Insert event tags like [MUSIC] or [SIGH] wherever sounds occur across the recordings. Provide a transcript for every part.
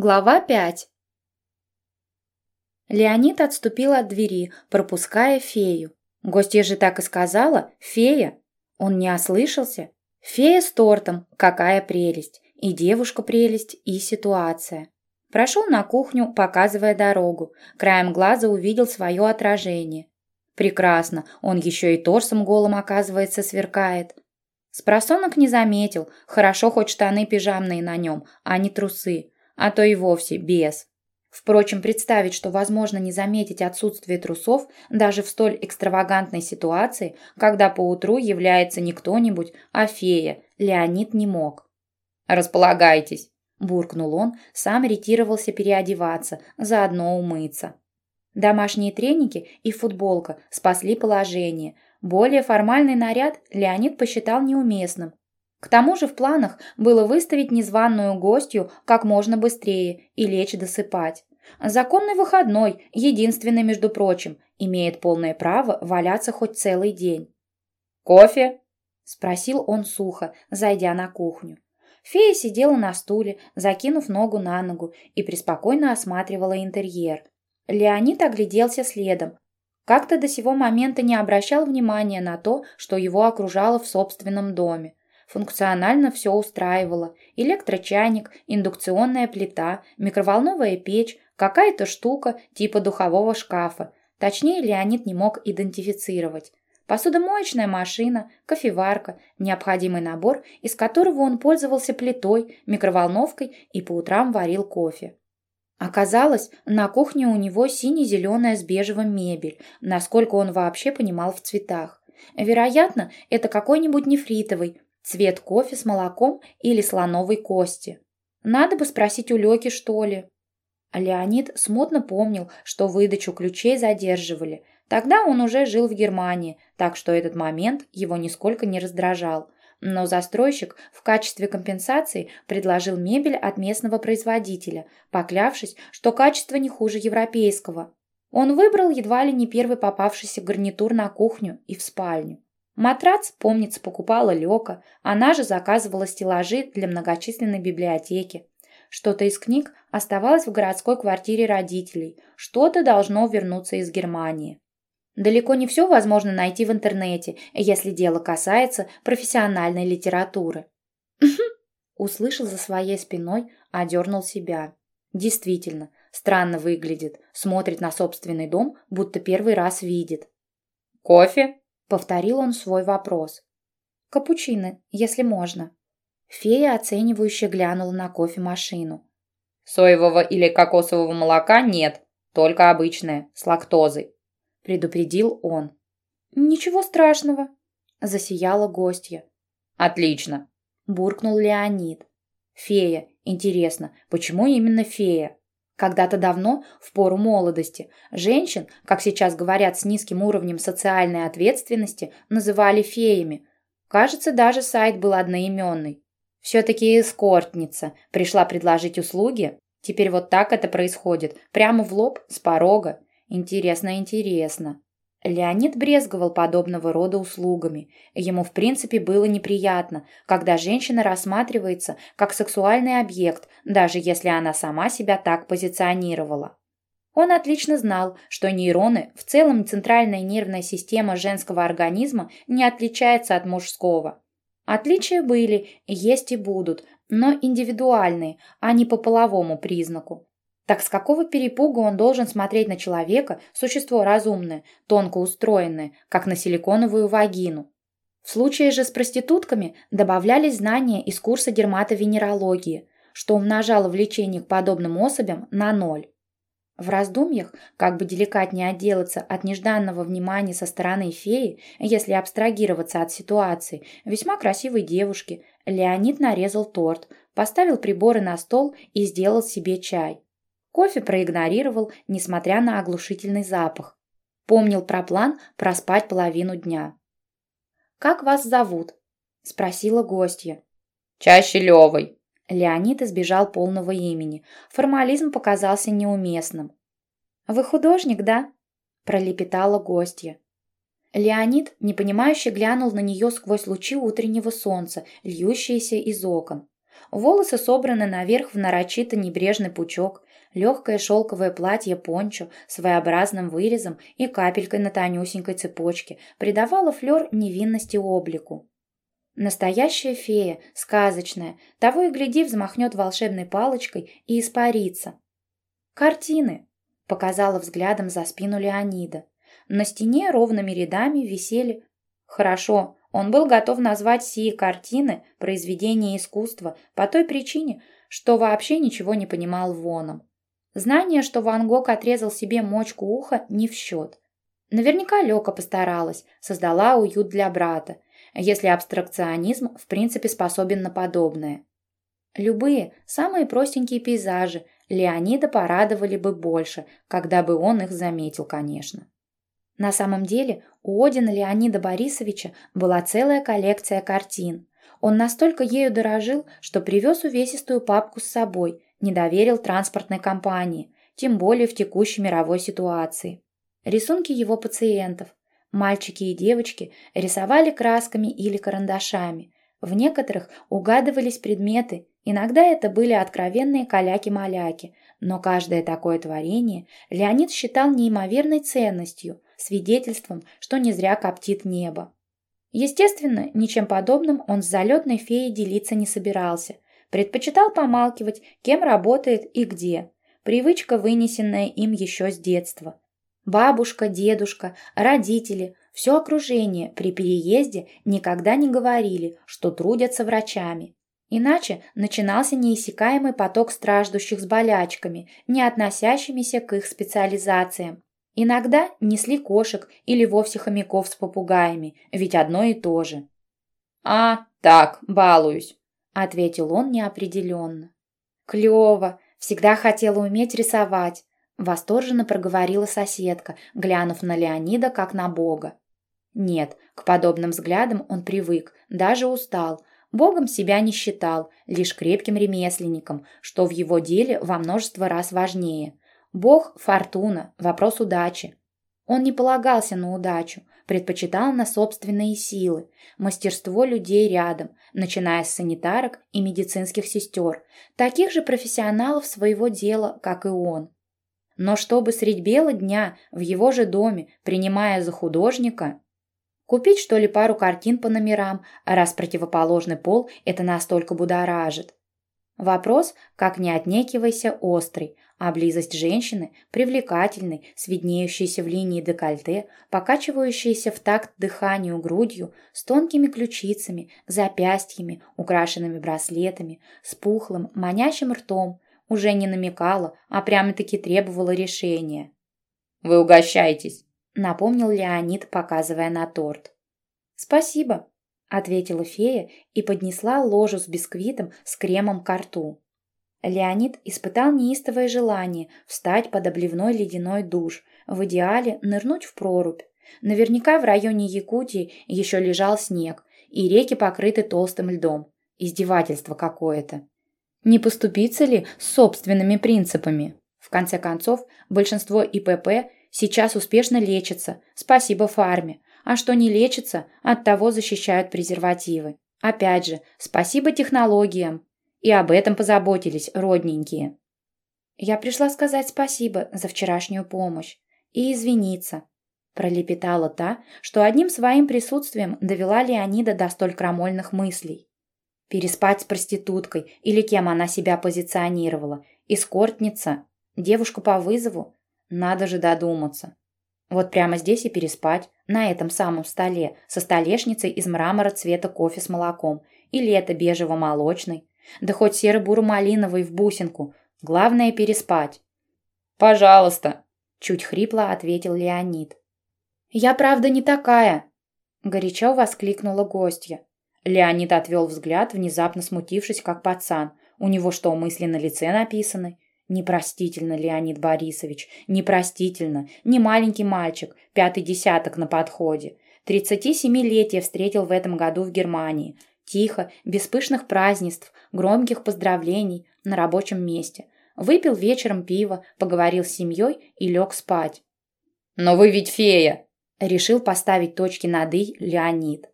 Глава 5 Леонид отступил от двери, пропуская фею. Гостья же так и сказала «фея». Он не ослышался. Фея с тортом, какая прелесть. И девушка прелесть, и ситуация. Прошел на кухню, показывая дорогу. Краем глаза увидел свое отражение. Прекрасно, он еще и торсом голым, оказывается, сверкает. Спросонок не заметил, хорошо хоть штаны пижамные на нем, а не трусы а то и вовсе без. Впрочем, представить, что возможно не заметить отсутствие трусов даже в столь экстравагантной ситуации, когда поутру является не кто-нибудь, а фея, Леонид не мог. «Располагайтесь», – буркнул он, сам ретировался переодеваться, заодно умыться. Домашние треники и футболка спасли положение. Более формальный наряд Леонид посчитал неуместным, к тому же в планах было выставить незваную гостью как можно быстрее и лечь досыпать. Законный выходной, единственный, между прочим, имеет полное право валяться хоть целый день. «Кофе?» – спросил он сухо, зайдя на кухню. Фея сидела на стуле, закинув ногу на ногу, и преспокойно осматривала интерьер. Леонид огляделся следом. Как-то до сего момента не обращал внимания на то, что его окружало в собственном доме. Функционально все устраивало. Электрочайник, индукционная плита, микроволновая печь, какая-то штука типа духового шкафа. Точнее, Леонид не мог идентифицировать. Посудомоечная машина, кофеварка, необходимый набор, из которого он пользовался плитой, микроволновкой и по утрам варил кофе. Оказалось, на кухне у него сине-зеленая с бежевым мебель, насколько он вообще понимал в цветах. Вероятно, это какой-нибудь нефритовый, Цвет кофе с молоком или слоновой кости. Надо бы спросить у Лёки, что ли. Леонид смутно помнил, что выдачу ключей задерживали. Тогда он уже жил в Германии, так что этот момент его нисколько не раздражал. Но застройщик в качестве компенсации предложил мебель от местного производителя, поклявшись, что качество не хуже европейского. Он выбрал едва ли не первый попавшийся гарнитур на кухню и в спальню. Матрац, помнится, покупала Лёка, она же заказывала стеллажи для многочисленной библиотеки. Что-то из книг оставалось в городской квартире родителей, что-то должно вернуться из Германии. Далеко не все возможно найти в интернете, если дело касается профессиональной литературы. [LAUGHS] Услышал за своей спиной, одернул себя. Действительно, странно выглядит, смотрит на собственный дом, будто первый раз видит. «Кофе?» Повторил он свой вопрос. «Капучино, если можно». Фея оценивающе глянула на кофемашину. «Соевого или кокосового молока нет, только обычное, с лактозой», – предупредил он. «Ничего страшного», – засияла гостья. «Отлично», – буркнул Леонид. «Фея, интересно, почему именно фея?» Когда-то давно, в пору молодости, женщин, как сейчас говорят с низким уровнем социальной ответственности, называли феями. Кажется, даже сайт был одноименный. Все-таки эскортница пришла предложить услуги. Теперь вот так это происходит, прямо в лоб, с порога. Интересно, интересно. Леонид брезговал подобного рода услугами. Ему, в принципе, было неприятно, когда женщина рассматривается как сексуальный объект, даже если она сама себя так позиционировала. Он отлично знал, что нейроны, в целом центральная нервная система женского организма не отличается от мужского. Отличия были, есть и будут, но индивидуальные, а не по половому признаку. Так с какого перепуга он должен смотреть на человека, существо разумное, тонко устроенное, как на силиконовую вагину? В случае же с проститутками добавлялись знания из курса дерматовенерологии, что умножало влечение к подобным особям на ноль. В раздумьях, как бы деликатнее отделаться от нежданного внимания со стороны феи, если абстрагироваться от ситуации, весьма красивой девушки, Леонид нарезал торт, поставил приборы на стол и сделал себе чай. Кофе проигнорировал, несмотря на оглушительный запах. Помнил про план проспать половину дня. «Как вас зовут?» – спросила гостья. «Чаще Левой». Леонид избежал полного имени. Формализм показался неуместным. «Вы художник, да?» – пролепетала гостья. Леонид, непонимающе глянул на нее сквозь лучи утреннего солнца, льющиеся из окон. Волосы собраны наверх в нарочито небрежный пучок, легкое шелковое платье пончо с своеобразным вырезом и капелькой на тонюсенькой цепочке придавало флер невинности облику. Настоящая фея, сказочная, того и гляди взмахнет волшебной палочкой и испарится. «Картины!» — показала взглядом за спину Леонида. На стене ровными рядами висели... Хорошо, он был готов назвать сии картины произведения искусства по той причине, что вообще ничего не понимал воном. Знание, что Ван Гог отрезал себе мочку уха, не в счет. Наверняка Лёка постаралась, создала уют для брата, если абстракционизм в принципе способен на подобное. Любые, самые простенькие пейзажи Леонида порадовали бы больше, когда бы он их заметил, конечно. На самом деле у Одина Леонида Борисовича была целая коллекция картин. Он настолько ею дорожил, что привез увесистую папку с собой, не доверил транспортной компании, тем более в текущей мировой ситуации. Рисунки его пациентов, мальчики и девочки, рисовали красками или карандашами. В некоторых угадывались предметы, иногда это были откровенные каляки-маляки, но каждое такое творение Леонид считал неимоверной ценностью, свидетельством, что не зря коптит небо. Естественно, ничем подобным он с залетной феей делиться не собирался – Предпочитал помалкивать, кем работает и где. Привычка, вынесенная им еще с детства. Бабушка, дедушка, родители, все окружение при переезде никогда не говорили, что трудятся врачами. Иначе начинался неиссякаемый поток страждущих с болячками, не относящимися к их специализациям. Иногда несли кошек или вовсе хомяков с попугаями, ведь одно и то же. «А, так, балуюсь», ответил он неопределенно. Клево, всегда хотела уметь рисовать, восторженно проговорила соседка, глянув на Леонида как на бога. Нет, к подобным взглядам он привык, даже устал. Богом себя не считал, лишь крепким ремесленником, что в его деле во множество раз важнее. Бог – фортуна, вопрос удачи. Он не полагался на удачу, предпочитал на собственные силы, мастерство людей рядом, начиная с санитарок и медицинских сестер, таких же профессионалов своего дела, как и он. Но чтобы средь бела дня в его же доме, принимая за художника, купить что ли пару картин по номерам, раз противоположный пол это настолько будоражит. Вопрос, как не отнекивайся, острый, а близость женщины привлекательной, с виднеющейся в линии декольте, покачивающейся в такт дыханию грудью, с тонкими ключицами, запястьями, украшенными браслетами, с пухлым, манящим ртом, уже не намекала, а прямо-таки требовала решения. «Вы угощаетесь», — напомнил Леонид, показывая на торт. «Спасибо», — ответила фея и поднесла ложу с бисквитом с кремом к рту. Леонид испытал неистовое желание встать под обливной ледяной душ, в идеале нырнуть в прорубь. Наверняка в районе Якутии еще лежал снег, и реки покрыты толстым льдом. Издевательство какое-то. Не поступиться ли с собственными принципами? В конце концов, большинство ИПП сейчас успешно лечится, спасибо фарме, а что не лечится, от того защищают презервативы. Опять же, спасибо технологиям, и об этом позаботились родненькие. Я пришла сказать спасибо за вчерашнюю помощь и извиниться. Пролепетала та, что одним своим присутствием довела Леонида до столь крамольных мыслей. Переспать с проституткой или кем она себя позиционировала, эскортница, девушку по вызову, надо же додуматься. Вот прямо здесь и переспать, на этом самом столе, со столешницей из мрамора цвета кофе с молоком, или это бежево-молочный, да хоть серо-буро-малиновый в бусинку. Главное переспать. «Пожалуйста», — чуть хрипло ответил Леонид. «Я правда не такая», — горячо воскликнула гостья. Леонид отвел взгляд, внезапно смутившись, как пацан. У него что, мысли на лице написаны? Непростительно, Леонид Борисович, непростительно. Не маленький мальчик, пятый десяток на подходе. Тридцати семилетия встретил в этом году в Германии. Тихо, без пышных празднеств, громких поздравлений на рабочем месте. Выпил вечером пиво, поговорил с семьей и лег спать. «Но вы ведь фея!» Решил поставить точки над «и» Леонид.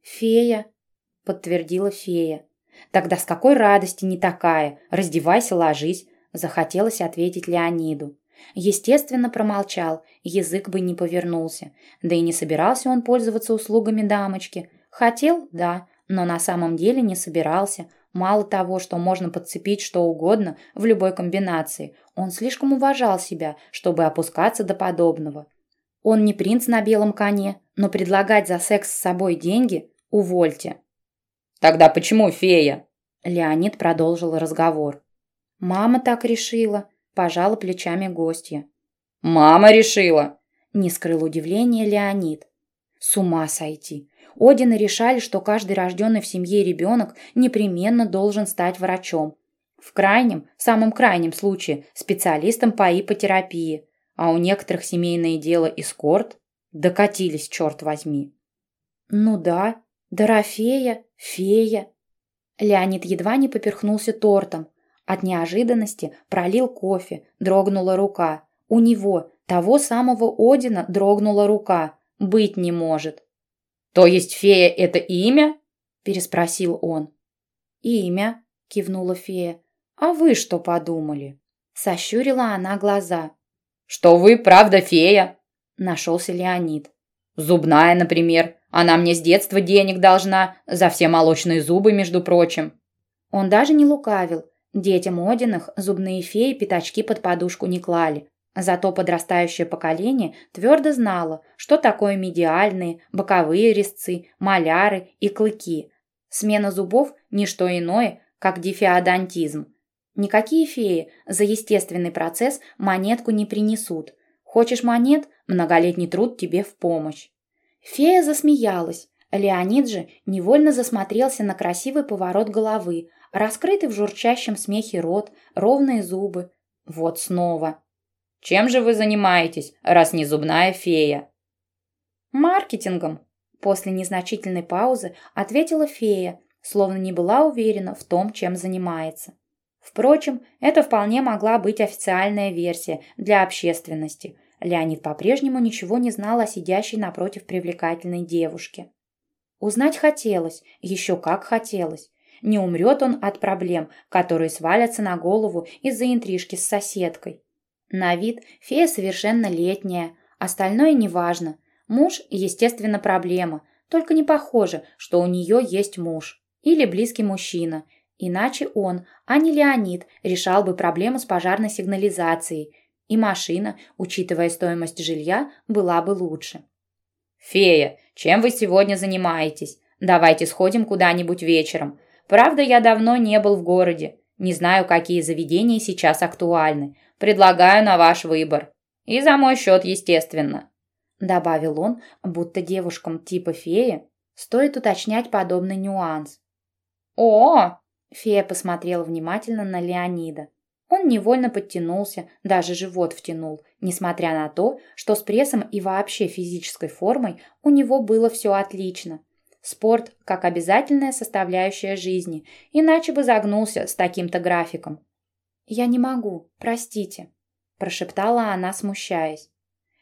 «Фея», — подтвердила фея. Тогда с какой радости не такая? Раздевайся, ложись, захотелось ответить Леониду. Естественно, промолчал, язык бы не повернулся. Да и не собирался он пользоваться услугами дамочки. Хотел, да, но на самом деле не собирался. Мало того, что можно подцепить что угодно в любой комбинации, он слишком уважал себя, чтобы опускаться до подобного. Он не принц на белом коне, но предлагать за секс с собой деньги – увольте. «Тогда почему фея?» Леонид продолжил разговор. «Мама так решила», – пожала плечами гостья. «Мама решила!» – не скрыл удивления Леонид. «С ума сойти! Одины решали, что каждый рожденный в семье ребенок непременно должен стать врачом. В крайнем, самом крайнем случае, специалистом по ипотерапии. А у некоторых семейное дело эскорт. Докатились, черт возьми. Ну да, Дорофея, фея. Леонид едва не поперхнулся тортом. От неожиданности пролил кофе, дрогнула рука. У него, того самого Одина, дрогнула рука. Быть не может. «То есть фея — это имя?» – переспросил он. «Имя», – кивнула фея. «А вы что подумали?» Сощурила она глаза. «Что вы, правда, фея?» – нашелся Леонид. «Зубная, например. Она мне с детства денег должна, за все молочные зубы, между прочим». Он даже не лукавил. Детям Одиных зубные феи пятачки под подушку не клали. Зато подрастающее поколение твердо знало, что такое медиальные, боковые резцы, маляры и клыки. Смена зубов – не что иное, как дифеодонтизм. Никакие феи за естественный процесс монетку не принесут. Хочешь монет – многолетний труд тебе в помощь. Фея засмеялась. Леонид же невольно засмотрелся на красивый поворот головы, раскрытый в журчащем смехе рот, ровные зубы. Вот снова. Чем же вы занимаетесь, раз не зубная фея? Маркетингом. После незначительной паузы ответила фея, словно не была уверена в том, чем занимается. Впрочем, это вполне могла быть официальная версия для общественности. Леонид по-прежнему ничего не знал о сидящей напротив привлекательной девушке. Узнать хотелось, еще как хотелось. Не умрет он от проблем, которые свалятся на голову из-за интрижки с соседкой. На вид фея совершеннолетняя, остальное неважно. Муж, естественно, проблема, только не похоже, что у нее есть муж или близкий мужчина. Иначе он, а не Леонид, решал бы проблему с пожарной сигнализацией, и машина, учитывая стоимость жилья, была бы лучше. «Фея, чем вы сегодня занимаетесь? Давайте сходим куда-нибудь вечером. Правда, я давно не был в городе. Не знаю, какие заведения сейчас актуальны. Предлагаю на ваш выбор. И за мой счет, естественно. Добавил он, будто девушкам типа феи стоит уточнять подобный нюанс. О! Фея посмотрела внимательно на Леонида. Он невольно подтянулся, даже живот втянул, несмотря на то, что с прессом и вообще физической формой у него было все отлично. Спорт как обязательная составляющая жизни, иначе бы загнулся с таким-то графиком. «Я не могу, простите», – прошептала она, смущаясь.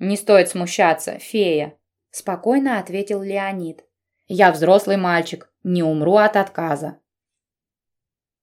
«Не стоит смущаться, фея», – спокойно ответил Леонид. «Я взрослый мальчик, не умру от отказа».